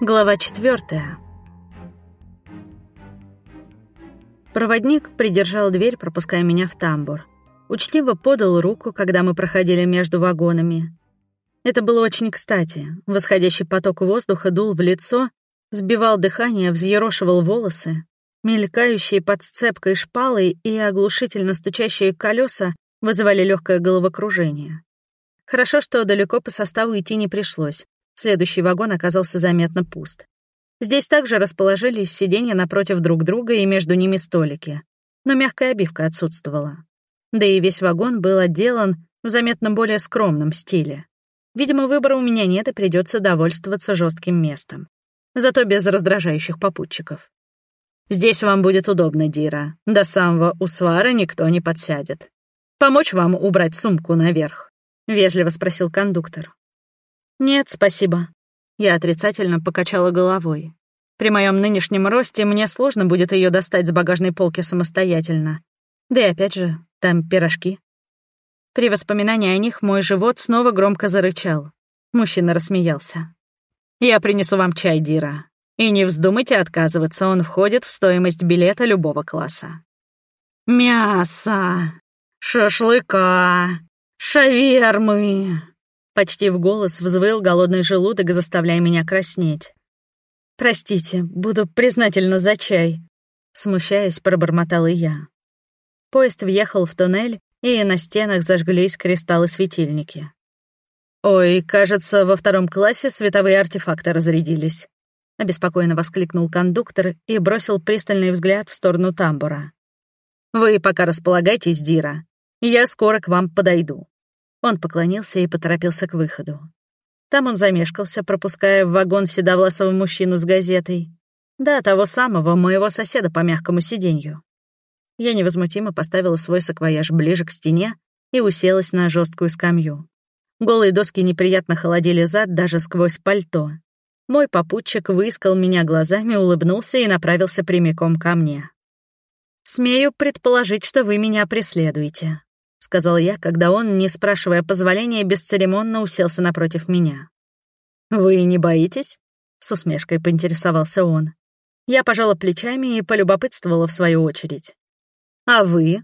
Глава четвертая. Проводник придержал дверь, пропуская меня в тамбур. Учтиво подал руку, когда мы проходили между вагонами. Это было очень кстати. Восходящий поток воздуха дул в лицо, сбивал дыхание, взъерошивал волосы. Мелькающие под сцепкой шпалы и оглушительно стучащие колеса вызывали легкое головокружение. Хорошо, что далеко по составу идти не пришлось. Следующий вагон оказался заметно пуст. Здесь также расположились сиденья напротив друг друга и между ними столики. Но мягкая обивка отсутствовала. Да и весь вагон был отделан в заметно более скромном стиле. Видимо, выбора у меня нет и придется довольствоваться жестким местом. Зато без раздражающих попутчиков. Здесь вам будет удобно, Дира. До самого Усвара никто не подсядет. Помочь вам убрать сумку наверх?» — вежливо спросил кондуктор. «Нет, спасибо». Я отрицательно покачала головой. При моем нынешнем росте мне сложно будет ее достать с багажной полки самостоятельно. Да и опять же, там пирожки. При воспоминании о них мой живот снова громко зарычал. Мужчина рассмеялся. «Я принесу вам чай, Дира. И не вздумайте отказываться, он входит в стоимость билета любого класса». «Мясо! Шашлыка! Шавермы!» Почти в голос взвыл голодный желудок, заставляя меня краснеть. «Простите, буду признательна за чай», — смущаясь, пробормотала я. Поезд въехал в туннель, и на стенах зажглись кристаллы-светильники. «Ой, кажется, во втором классе световые артефакты разрядились», — обеспокоенно воскликнул кондуктор и бросил пристальный взгляд в сторону тамбура. «Вы пока располагайтесь, Дира. Я скоро к вам подойду». Он поклонился и поторопился к выходу. Там он замешкался, пропуская в вагон седовласого мужчину с газетой. Да, того самого, моего соседа по мягкому сиденью. Я невозмутимо поставила свой саквояж ближе к стене и уселась на жесткую скамью. Голые доски неприятно холодили зад даже сквозь пальто. Мой попутчик выискал меня глазами, улыбнулся и направился прямиком ко мне. «Смею предположить, что вы меня преследуете», — сказал я, когда он, не спрашивая позволения, бесцеремонно уселся напротив меня. «Вы не боитесь?» — с усмешкой поинтересовался он. Я пожала плечами и полюбопытствовала в свою очередь. А вы?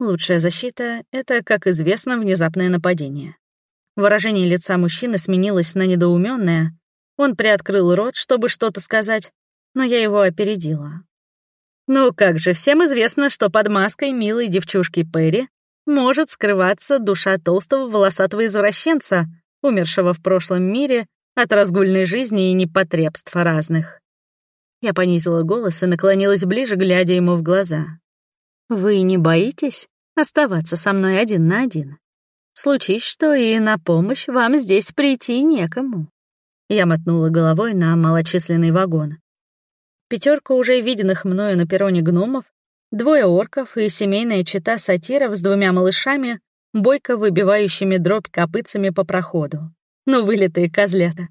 Лучшая защита — это, как известно, внезапное нападение. Выражение лица мужчины сменилось на недоуменное. Он приоткрыл рот, чтобы что-то сказать, но я его опередила. Ну как же, всем известно, что под маской милой девчушки Перри может скрываться душа толстого волосатого извращенца, умершего в прошлом мире от разгульной жизни и непотребств разных. Я понизила голос и наклонилась ближе, глядя ему в глаза. Вы не боитесь оставаться со мной один на один? Случись что, и на помощь вам здесь прийти некому. Я мотнула головой на малочисленный вагон. Пятерка уже виденных мною на перроне гномов, двое орков и семейная чита сатиров с двумя малышами, бойко выбивающими дробь копытцами по проходу. Ну, вылитые козлята.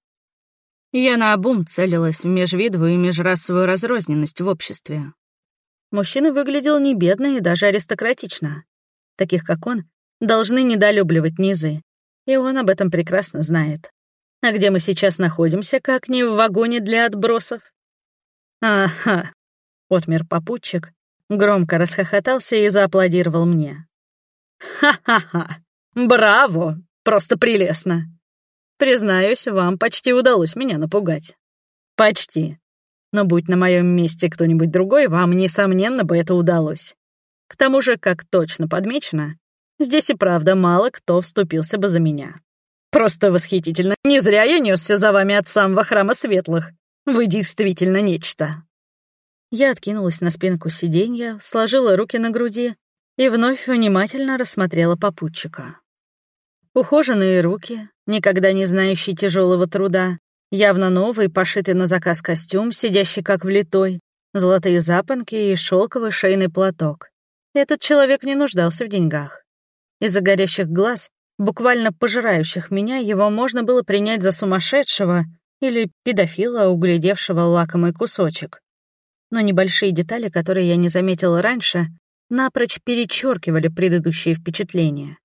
Я наобум целилась в межвидовую и межрасовую разрозненность в обществе, Мужчина выглядел не бедно и даже аристократично. Таких, как он, должны недолюбливать низы. И он об этом прекрасно знает. А где мы сейчас находимся, как не в вагоне для отбросов? Ага. Отмер попутчик, громко расхохотался и зааплодировал мне. Ха-ха-ха! Браво! Просто прелестно! Признаюсь, вам почти удалось меня напугать. Почти. Но будь на моем месте кто-нибудь другой, вам, несомненно, бы это удалось. К тому же, как точно подмечено, здесь и правда мало кто вступился бы за меня. Просто восхитительно. Не зря я несся за вами от самого храма светлых. Вы действительно нечто. Я откинулась на спинку сиденья, сложила руки на груди и вновь внимательно рассмотрела попутчика. Ухоженные руки, никогда не знающие тяжелого труда, Явно новый, пошитый на заказ костюм, сидящий как влитой, золотые запонки и шелковый шейный платок. Этот человек не нуждался в деньгах. Из-за горящих глаз, буквально пожирающих меня, его можно было принять за сумасшедшего или педофила, углядевшего лакомый кусочек. Но небольшие детали, которые я не заметила раньше, напрочь перечеркивали предыдущие впечатления.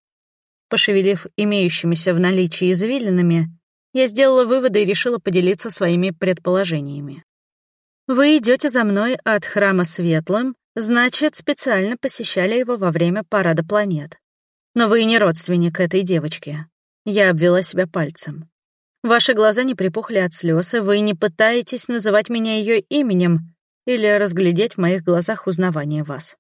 Пошевелив имеющимися в наличии извилинами, я сделала выводы и решила поделиться своими предположениями. Вы идете за мной от храма Светлым, значит, специально посещали его во время парада планет. Но вы не родственник этой девочки. Я обвела себя пальцем. Ваши глаза не припухли от слез, и вы не пытаетесь называть меня ее именем или разглядеть в моих глазах узнавание вас.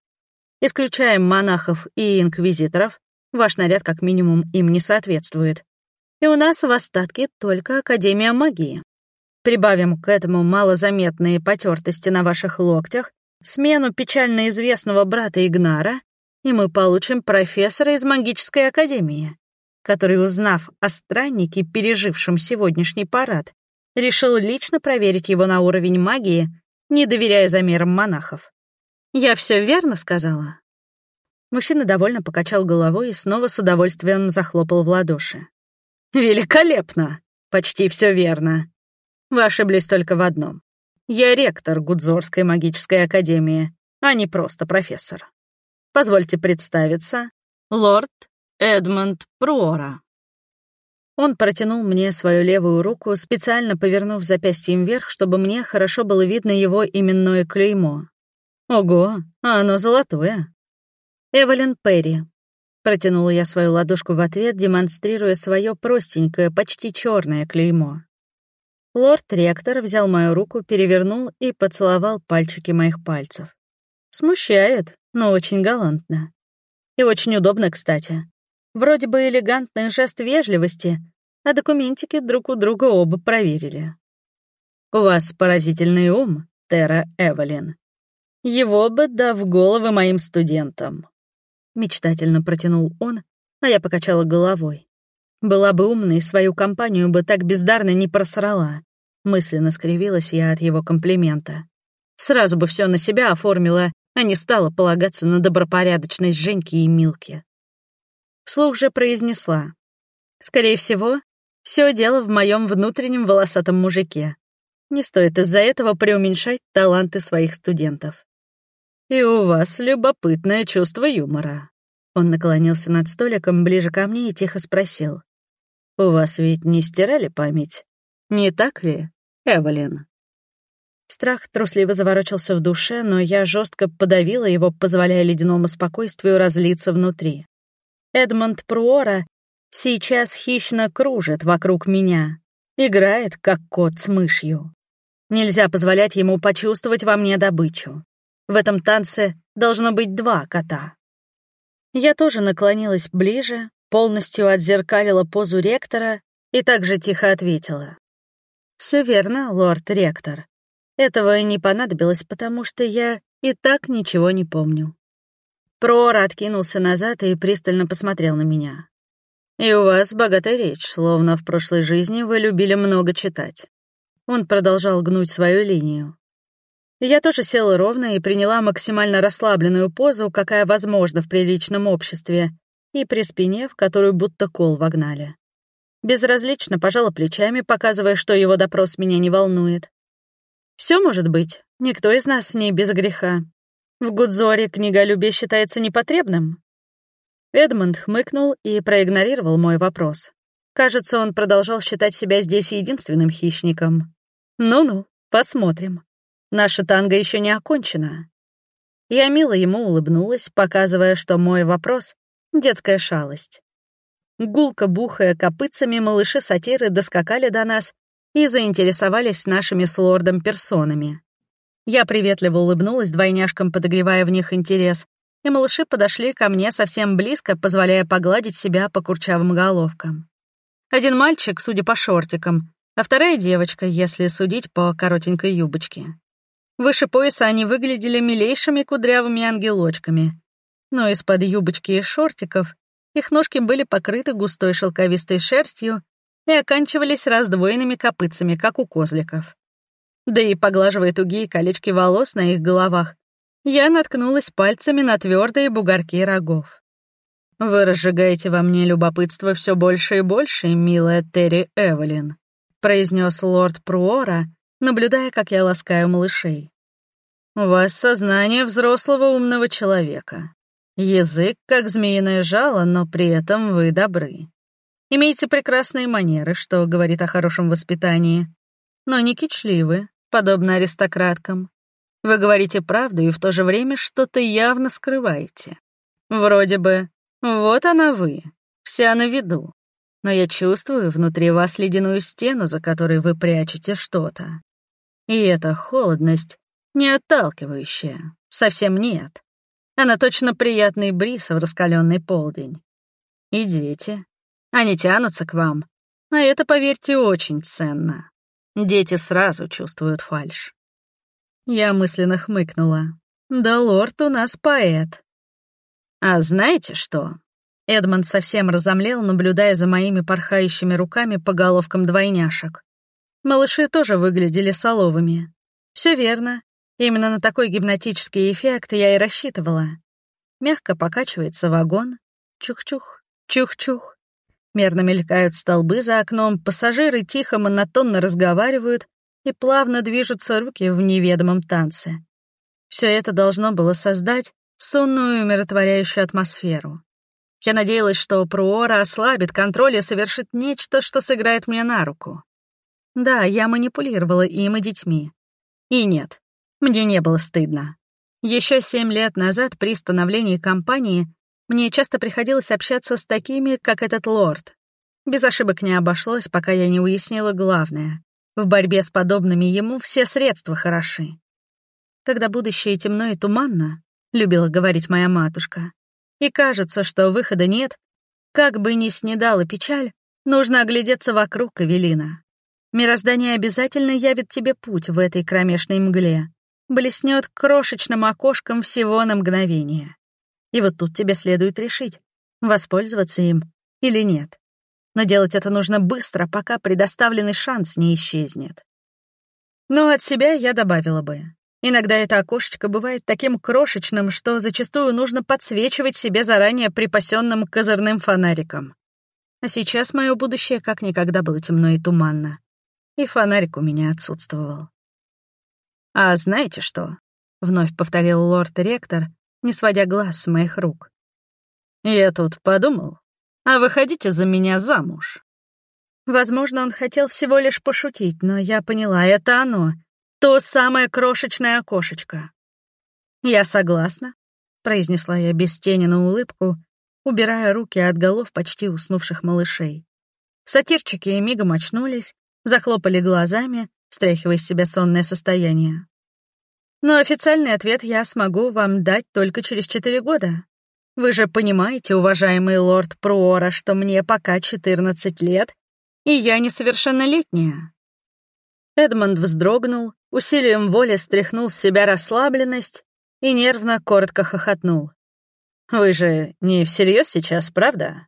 Исключаем монахов и инквизиторов, ваш наряд как минимум им не соответствует. И у нас в остатке только Академия магии. Прибавим к этому малозаметные потертости на ваших локтях, смену печально известного брата Игнара, и мы получим профессора из магической академии, который, узнав о страннике, пережившем сегодняшний парад, решил лично проверить его на уровень магии, не доверяя замерам монахов. Я все верно сказала?» Мужчина довольно покачал головой и снова с удовольствием захлопал в ладоши. «Великолепно! Почти все верно. Вы ошиблись только в одном. Я ректор Гудзорской магической академии, а не просто профессор. Позвольте представиться. Лорд Эдмонд Пруора». Он протянул мне свою левую руку, специально повернув запястьем вверх, чтобы мне хорошо было видно его именное клеймо. Ого, а оно золотое. Эвелин Перри. Протянула я свою ладошку в ответ, демонстрируя свое простенькое, почти черное клеймо. Лорд-ректор взял мою руку, перевернул и поцеловал пальчики моих пальцев. Смущает, но очень галантно. И очень удобно, кстати. Вроде бы элегантный жест вежливости, а документики друг у друга оба проверили. «У вас поразительный ум, Тера Эвелин», его бы да в головы моим студентам. Мечтательно протянул он, а я покачала головой. Была бы умной, свою компанию бы так бездарно не просрала. Мысленно скривилась я от его комплимента. Сразу бы все на себя оформила, а не стала полагаться на добропорядочность Женьки и Милки. Вслух же произнесла. Скорее всего, все дело в моем внутреннем волосатом мужике. Не стоит из-за этого преуменьшать таланты своих студентов. «И у вас любопытное чувство юмора». Он наклонился над столиком ближе ко мне и тихо спросил. «У вас ведь не стирали память? Не так ли, Эвелин?» Страх трусливо заворочился в душе, но я жестко подавила его, позволяя ледяному спокойствию разлиться внутри. Эдмонд Пруора сейчас хищно кружит вокруг меня, играет, как кот с мышью. Нельзя позволять ему почувствовать во мне добычу. В этом танце должно быть два кота. Я тоже наклонилась ближе, полностью отзеркалила позу ректора и также тихо ответила. Все верно, лорд-ректор. Этого и не понадобилось, потому что я и так ничего не помню. Прор откинулся назад и пристально посмотрел на меня. «И у вас богатая речь, словно в прошлой жизни вы любили много читать». Он продолжал гнуть свою линию. Я тоже села ровно и приняла максимально расслабленную позу, какая возможна в приличном обществе, и при спине, в которую будто кол вогнали. Безразлично пожала плечами, показывая, что его допрос меня не волнует. Все может быть, никто из нас не без греха. В Гудзоре книголюбие считается непотребным. Эдмонд хмыкнул и проигнорировал мой вопрос. Кажется, он продолжал считать себя здесь единственным хищником. Ну-ну, посмотрим. Наша танго еще не окончена. Я мило ему улыбнулась, показывая, что мой вопрос — детская шалость. Гулко бухая копытцами, малыши-сатиры доскакали до нас и заинтересовались нашими с лордом персонами. Я приветливо улыбнулась двойняшкам, подогревая в них интерес, и малыши подошли ко мне совсем близко, позволяя погладить себя по курчавым головкам. Один мальчик, судя по шортикам, а вторая девочка, если судить по коротенькой юбочке. Выше пояса они выглядели милейшими кудрявыми ангелочками. Но из-под юбочки и шортиков их ножки были покрыты густой шелковистой шерстью и оканчивались раздвоенными копытцами, как у козликов. Да и поглаживая тугие колечки волос на их головах, я наткнулась пальцами на твердые бугорки рогов. «Вы разжигаете во мне любопытство все больше и больше, милая Терри Эвелин», произнес лорд Пруора, наблюдая, как я ласкаю малышей. «У вас сознание взрослого умного человека. Язык, как змеиное жало, но при этом вы добры. Имеете прекрасные манеры, что говорит о хорошем воспитании, но не кичливы, подобно аристократкам. Вы говорите правду и в то же время что-то явно скрываете. Вроде бы, вот она вы, вся на виду. Но я чувствую внутри вас ледяную стену, за которой вы прячете что-то. И эта холодность не отталкивающая, совсем нет. Она точно приятный бриз в раскаленный полдень. И дети, они тянутся к вам. А это, поверьте, очень ценно. Дети сразу чувствуют фальшь. Я мысленно хмыкнула. Да лорд у нас поэт. А знаете что? Эдмонд совсем разомлел, наблюдая за моими порхающими руками по головкам двойняшек. Малыши тоже выглядели соловыми. Все верно. Именно на такой гипнотический эффект я и рассчитывала. Мягко покачивается вагон. Чух-чух, чух-чух. Мерно мелькают столбы за окном, пассажиры тихо монотонно разговаривают и плавно движутся руки в неведомом танце. Все это должно было создать сонную умиротворяющую атмосферу. Я надеялась, что Пруора ослабит контроль и совершит нечто, что сыграет мне на руку. Да, я манипулировала им и детьми. И нет, мне не было стыдно. Еще семь лет назад при становлении компании мне часто приходилось общаться с такими, как этот лорд. Без ошибок не обошлось, пока я не уяснила главное. В борьбе с подобными ему все средства хороши. Когда будущее темно и туманно, любила говорить моя матушка, и кажется, что выхода нет, как бы ни снедала печаль, нужно оглядеться вокруг, Эвелина. Мироздание обязательно явит тебе путь в этой кромешной мгле, блеснет крошечным окошком всего на мгновение. И вот тут тебе следует решить, воспользоваться им или нет. Но делать это нужно быстро, пока предоставленный шанс не исчезнет. Но от себя я добавила бы. Иногда это окошечко бывает таким крошечным, что зачастую нужно подсвечивать себе заранее припасенным козырным фонариком. А сейчас мое будущее как никогда было темно и туманно. И фонарик у меня отсутствовал. «А знаете что?» — вновь повторил лорд-ректор, не сводя глаз с моих рук. «Я тут подумал, а выходите за меня замуж». Возможно, он хотел всего лишь пошутить, но я поняла, это оно, то самое крошечное окошечко. «Я согласна», — произнесла я без тени на улыбку, убирая руки от голов почти уснувших малышей. Сатирчики мигом очнулись, захлопали глазами, стряхивая с себя сонное состояние. Но официальный ответ я смогу вам дать только через четыре года. Вы же понимаете, уважаемый лорд Пруора, что мне пока 14 лет, и я несовершеннолетняя. Эдмонд вздрогнул, усилием воли стряхнул с себя расслабленность и нервно коротко хохотнул. «Вы же не всерьез сейчас, правда?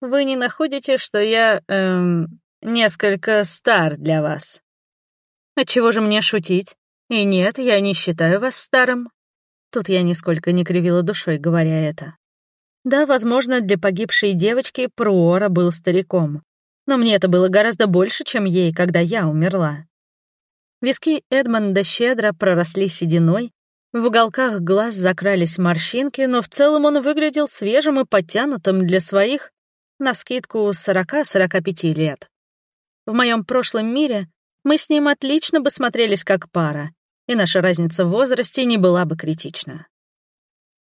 Вы не находите, что я, эм, несколько стар для вас?» «Отчего же мне шутить?» И нет, я не считаю вас старым. Тут я нисколько не кривила душой, говоря это. Да, возможно, для погибшей девочки Пруора был стариком. Но мне это было гораздо больше, чем ей, когда я умерла. Виски Эдмонда щедро проросли сединой, в уголках глаз закрались морщинки, но в целом он выглядел свежим и подтянутым для своих, навскидку, 40-45 лет. В моем прошлом мире мы с ним отлично бы смотрелись как пара, и наша разница в возрасте не была бы критична.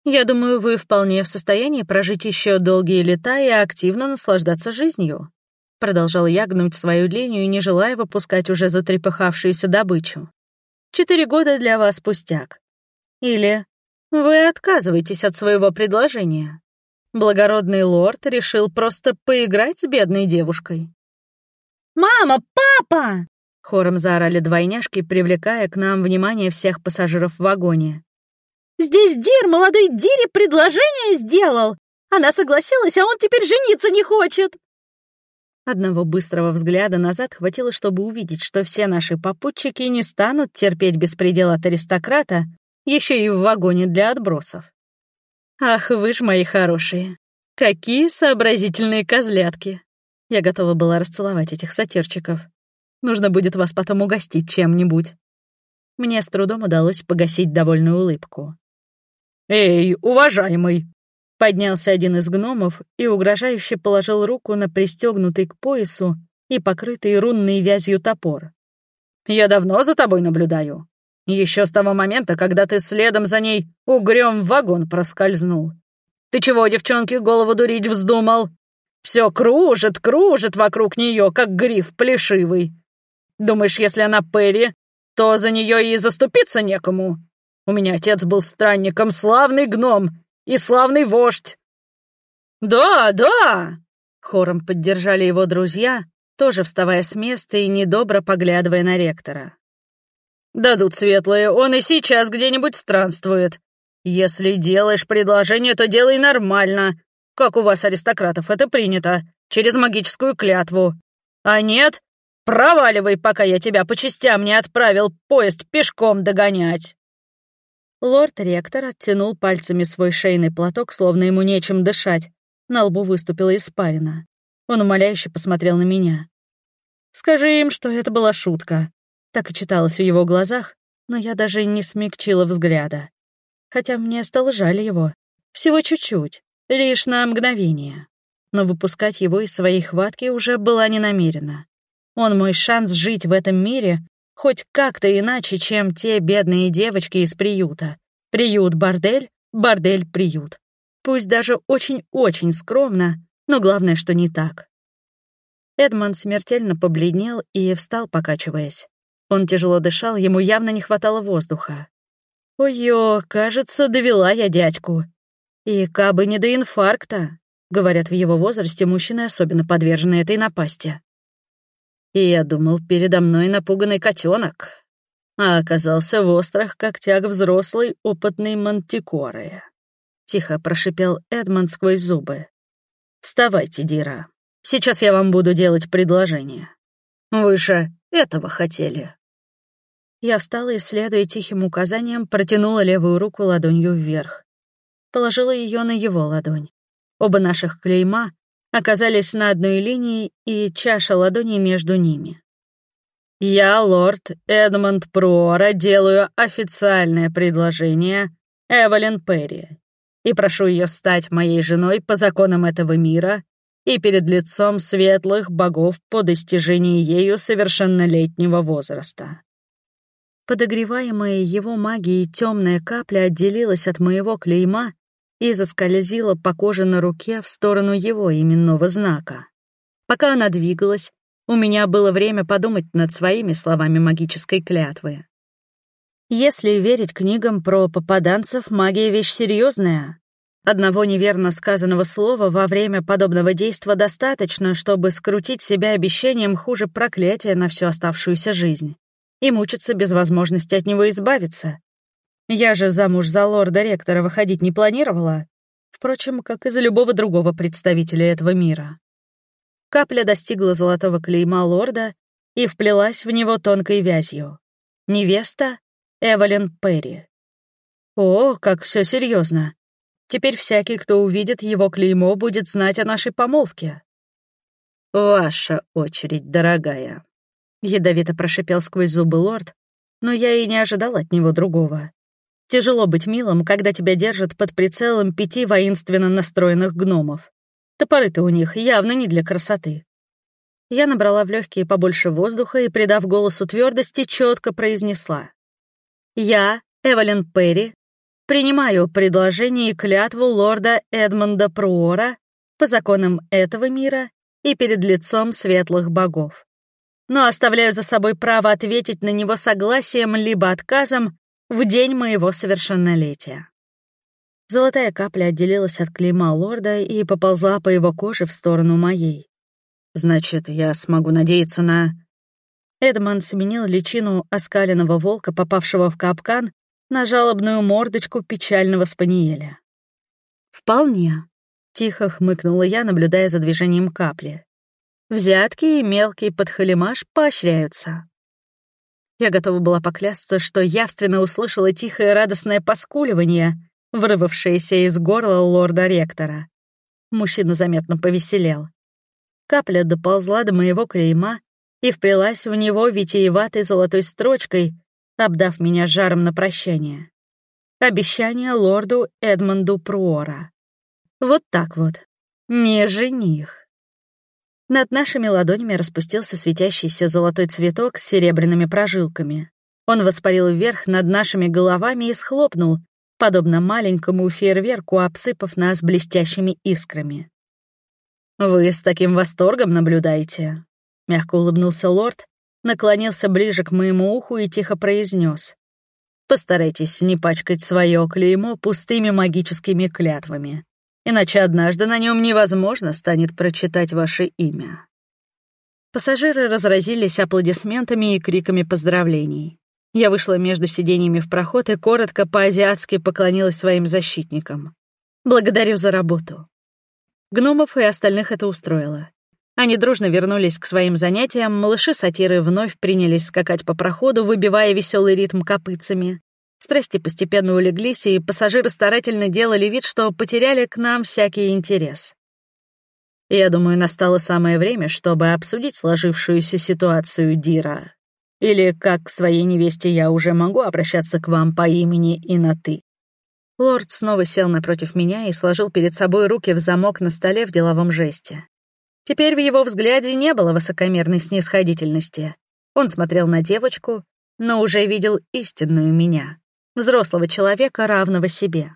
Я думаю, вы вполне в состоянии прожить еще долгие лета и активно наслаждаться жизнью. Продолжал я гнуть свою линию, не желая выпускать уже затрепыхавшуюся добычу. Четыре года для вас пустяк. Или вы отказываетесь от своего предложения. Благородный лорд решил просто поиграть с бедной девушкой. «Мама! Папа!» Хором заорали двойняшки, привлекая к нам внимание всех пассажиров в вагоне. «Здесь Дир молодой Дире предложение сделал! Она согласилась, а он теперь жениться не хочет!» Одного быстрого взгляда назад хватило, чтобы увидеть, что все наши попутчики не станут терпеть беспредел от аристократа, еще и в вагоне для отбросов. Ах, вы ж мои хорошие! Какие сообразительные козлятки! Я готова была расцеловать этих сатирчиков. Нужно будет вас потом угостить чем-нибудь». Мне с трудом удалось погасить довольную улыбку. «Эй, уважаемый!» Поднялся один из гномов и угрожающе положил руку на пристегнутый к поясу и покрытый рунной вязью топор. «Я давно за тобой наблюдаю. Еще с того момента, когда ты следом за ней угрём в вагон проскользнул. Ты чего, девчонки, голову дурить вздумал? Все кружит, кружит вокруг нее, как гриф плешивый. Думаешь, если она Перри, то за нее и заступиться некому? У меня отец был странником, славный гном и славный вождь. Да, да, хором поддержали его друзья, тоже вставая с места и недобро поглядывая на ректора. «Дадут светлые, он и сейчас где-нибудь странствует. Если делаешь предложение, то делай нормально, как у вас, аристократов, это принято, через магическую клятву. А нет, проваливай, пока я тебя по частям не отправил поезд пешком догонять». Лорд-ректор оттянул пальцами свой шейный платок, словно ему нечем дышать. На лбу выступила испарина. Он умоляюще посмотрел на меня. «Скажи им, что это была шутка». Так и читалось в его глазах, но я даже не смягчила взгляда. Хотя мне стало жаль его. Всего чуть-чуть, лишь на мгновение. Но выпускать его из своей хватки уже была не намерена. Он мой шанс жить в этом мире хоть как-то иначе, чем те бедные девочки из приюта. Приют-бордель, бордель-приют. Пусть даже очень-очень скромно, но главное, что не так. Эдмонд смертельно побледнел и встал, покачиваясь. Он тяжело дышал, ему явно не хватало воздуха. «Ой-ё, кажется, довела я дядьку. И кабы не до инфаркта», — говорят, в его возрасте мужчины особенно подвержены этой напасти. И я думал, передо мной напуганный котенок, а оказался в острых когтях взрослый опытный мантикоры. Тихо прошипел Эдмонд сквозь зубы. «Вставайте, Дира. Сейчас я вам буду делать предложение. Вы же этого хотели». Я встала и, следуя тихим указаниям, протянула левую руку ладонью вверх. Положила ее на его ладонь. Оба наших клейма оказались на одной линии и чаша ладони между ними. «Я, лорд Эдмонд Пруора, делаю официальное предложение Эвелин Перри и прошу ее стать моей женой по законам этого мира и перед лицом светлых богов по достижении ею совершеннолетнего возраста. Подогреваемая его магией темная капля отделилась от моего клейма и заскользила по коже на руке в сторону его именного знака. Пока она двигалась, у меня было время подумать над своими словами магической клятвы. Если верить книгам про попаданцев, магия — вещь серьезная. Одного неверно сказанного слова во время подобного действа достаточно, чтобы скрутить себя обещанием хуже проклятия на всю оставшуюся жизнь и мучиться без возможности от него избавиться. Я же замуж за лорда-ректора выходить не планировала, впрочем, как и за любого другого представителя этого мира. Капля достигла золотого клейма лорда и вплелась в него тонкой вязью. Невеста Эвелин Перри. О, как все серьезно. Теперь всякий, кто увидит его клеймо, будет знать о нашей помолвке. «Ваша очередь, дорогая», — ядовито прошипел сквозь зубы лорд, но я и не ожидал от него другого. Тяжело быть милым, когда тебя держат под прицелом пяти воинственно настроенных гномов. Топоры-то у них явно не для красоты. Я набрала в легкие побольше воздуха и, придав голосу твердости, четко произнесла. Я, Эвелин Перри, принимаю предложение и клятву лорда Эдмонда Пруора по законам этого мира и перед лицом светлых богов. Но оставляю за собой право ответить на него согласием либо отказом в день моего совершеннолетия. Золотая капля отделилась от клейма лорда и поползла по его коже в сторону моей. «Значит, я смогу надеяться на...» Эдмон сменил личину оскаленного волка, попавшего в капкан, на жалобную мордочку печального спаниеля. «Вполне», — тихо хмыкнула я, наблюдая за движением капли. «Взятки и мелкий подхалимаш поощряются». Я готова была поклясться, что явственно услышала тихое радостное поскуливание, вырвавшееся из горла лорда-ректора. Мужчина заметно повеселел. Капля доползла до моего клейма и вплелась в него витиеватой золотой строчкой, обдав меня жаром на прощание. Обещание лорду Эдмонду Пруора. Вот так вот. Не жених. Над нашими ладонями распустился светящийся золотой цветок с серебряными прожилками. Он воспарил вверх над нашими головами и схлопнул, подобно маленькому фейерверку, обсыпав нас блестящими искрами. «Вы с таким восторгом наблюдаете?» — мягко улыбнулся лорд, наклонился ближе к моему уху и тихо произнес: «Постарайтесь не пачкать свое клеймо пустыми магическими клятвами, иначе однажды на нем невозможно станет прочитать ваше имя». Пассажиры разразились аплодисментами и криками поздравлений. Я вышла между сиденьями в проход и коротко по-азиатски поклонилась своим защитникам. «Благодарю за работу». Гномов и остальных это устроило. Они дружно вернулись к своим занятиям, малыши-сатиры вновь принялись скакать по проходу, выбивая веселый ритм копытцами. Страсти постепенно улеглись, и пассажиры старательно делали вид, что потеряли к нам всякий интерес. Я думаю, настало самое время, чтобы обсудить сложившуюся ситуацию Дира. Или как к своей невесте я уже могу обращаться к вам по имени и на «ты». Лорд снова сел напротив меня и сложил перед собой руки в замок на столе в деловом жесте. Теперь в его взгляде не было высокомерной снисходительности. Он смотрел на девочку, но уже видел истинную меня, взрослого человека, равного себе.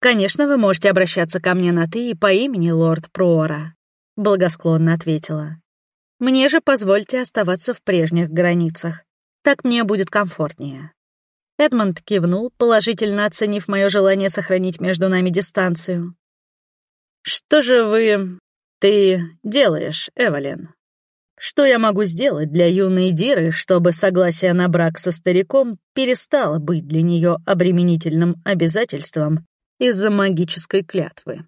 «Конечно, вы можете обращаться ко мне на «ты» и по имени лорд Проора», — благосклонно ответила. Мне же позвольте оставаться в прежних границах. Так мне будет комфортнее». Эдмонд кивнул, положительно оценив мое желание сохранить между нами дистанцию. «Что же вы... ты делаешь, Эвелин? Что я могу сделать для юной Диры, чтобы согласие на брак со стариком перестало быть для нее обременительным обязательством из-за магической клятвы?»